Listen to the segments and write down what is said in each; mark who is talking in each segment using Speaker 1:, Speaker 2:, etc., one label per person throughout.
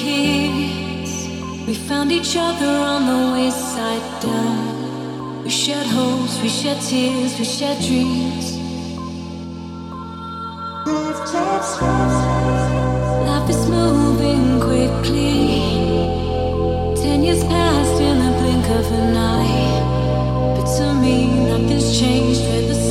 Speaker 1: We found each other on the way side down. We shared hopes, we shared tears, we shared dreams. Life is moving quickly. Ten years passed in the blink of an eye. But to me, nothing's changed. The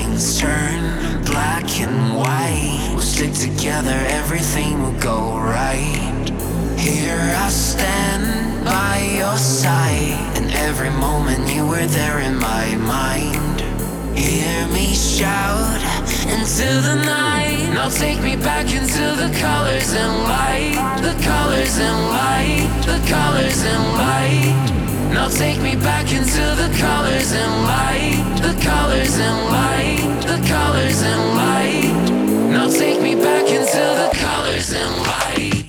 Speaker 2: things turn black and white. We'll stick together, everything will go right. Here I stand by your side, and every moment you were there in my mind. Hear me shout into the night. Now take me back into the colors and light, the colors and light, the colors and light. Now take me back into the colors and light, the colors and light, the colors and light. Now take me back into the colors and light.